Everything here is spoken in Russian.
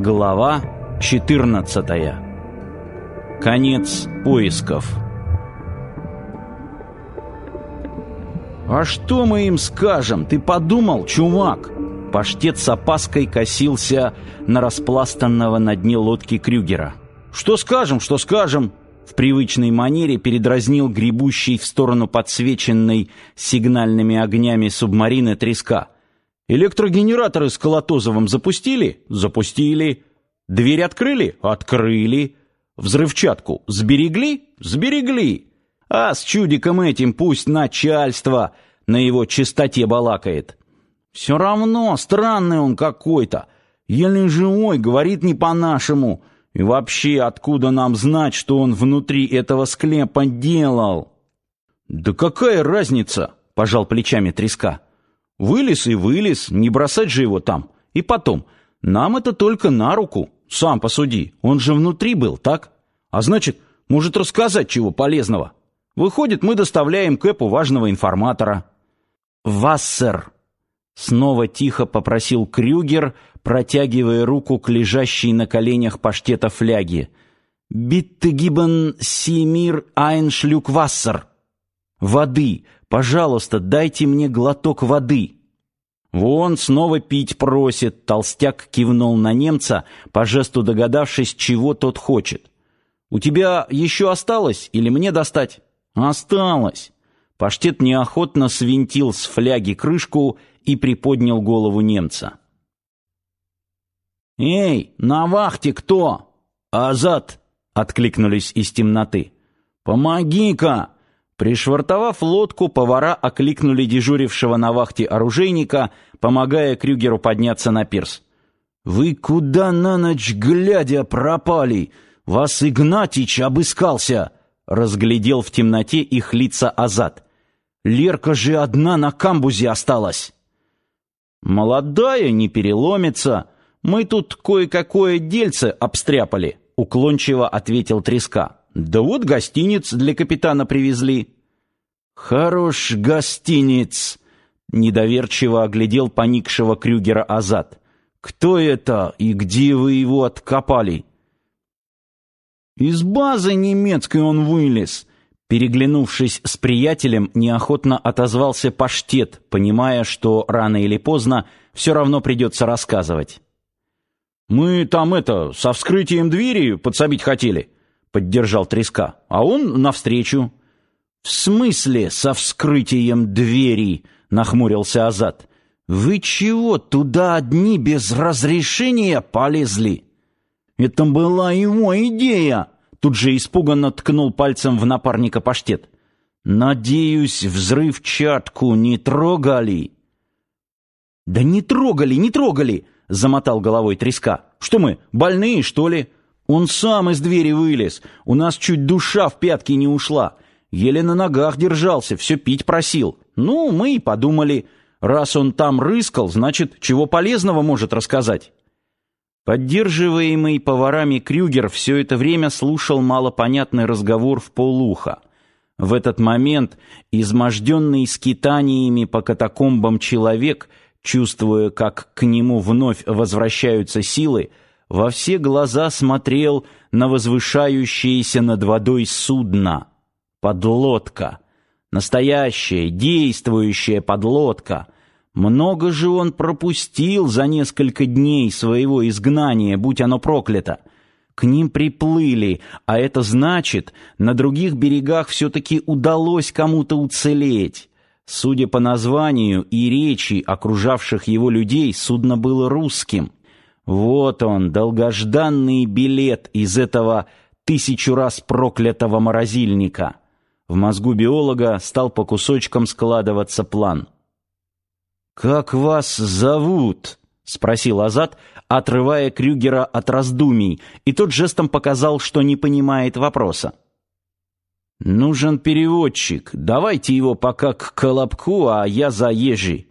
Глава 14. Конец поисков. «А что мы им скажем? Ты подумал, чувак?» Паштет с опаской косился на распластанного на дне лодки Крюгера. «Что скажем, что скажем?» В привычной манере передразнил гребущий в сторону подсвеченной сигнальными огнями субмарины треска – Электрогенераторы с Колотозовым запустили? Запустили. Дверь открыли? Открыли. Взрывчатку сберегли? Сберегли. А с чудиком этим пусть начальство на его чистоте балакает. Все равно странный он какой-то. Еле живой, говорит не по-нашему. И вообще, откуда нам знать, что он внутри этого склепа делал? Да какая разница, пожал плечами Треска. Вылез и вылез, не бросать же его там. И потом, нам это только на руку. Сам посуди, он же внутри был, так? А значит, может рассказать чего полезного. Выходит, мы доставляем Кэпу важного информатора. «Вассер!» Снова тихо попросил Крюгер, протягивая руку к лежащей на коленях паштета фляги. «Битте гибен симир айншлюк вассер!» «Воды! Пожалуйста, дайте мне глоток воды!» «Вон снова пить просит», — толстяк кивнул на немца, по жесту догадавшись, чего тот хочет. «У тебя еще осталось или мне достать?» «Осталось». Паштет неохотно свинтил с фляги крышку и приподнял голову немца. «Эй, на вахте кто?» «Азат!» — откликнулись из темноты. «Помоги-ка!» Пришвартовав лодку, повара окликнули дежурившего на вахте оружейника, помогая Крюгеру подняться на пирс. «Вы куда на ночь глядя пропали? Вас Игнатич обыскался!» Разглядел в темноте их лица Азат. «Лерка же одна на камбузе осталась!» «Молодая, не переломится. Мы тут кое-какое дельце обстряпали», — уклончиво ответил Треска. Да вот гостиниц для капитана привезли. Хорош гостиниц, недоверчиво оглядел поникшего Крюгера Азат. Кто это и где вы его откопали? Из базы немецкой он вылез. Переглянувшись с приятелем, неохотно отозвался паштет, понимая, что рано или поздно все равно придется рассказывать. «Мы там это, со вскрытием двери подсобить хотели. — поддержал Треска. «А он навстречу». «В смысле со вскрытием двери?» — нахмурился Азат. «Вы чего, туда одни без разрешения полезли?» «Это была его идея!» Тут же испуганно ткнул пальцем в напарника паштет. «Надеюсь, взрывчатку не трогали?» «Да не трогали, не трогали!» — замотал головой треска. «Что мы, больные, что ли? Он сам из двери вылез. У нас чуть душа в пятки не ушла. Еле на ногах держался, все пить просил. Ну, мы и подумали, раз он там рыскал, значит, чего полезного может рассказать. Поддерживаемый поварами Крюгер все это время слушал малопонятный разговор в полуха. В этот момент изможденный скитаниями по катакомбам человек, чувствуя, как к нему вновь возвращаются силы, во все глаза смотрел на возвышающееся над водой судно. Подлодка. Настоящая, действующая подлодка. Много же он пропустил за несколько дней своего изгнания, будь оно проклято. К ним приплыли, а это значит, на других берегах все-таки удалось кому-то уцелеть. Судя по названию и речи окружавших его людей, судно было русским — вот он, долгожданный билет из этого тысячу раз проклятого морозильника. В мозгу биолога стал по кусочкам складываться план. «Как вас зовут?» — спросил Азат, отрывая Крюгера от раздумий, и тот жестом показал, что не понимает вопроса. «Нужен переводчик. Давайте его пока к Колобку, а я заезжий».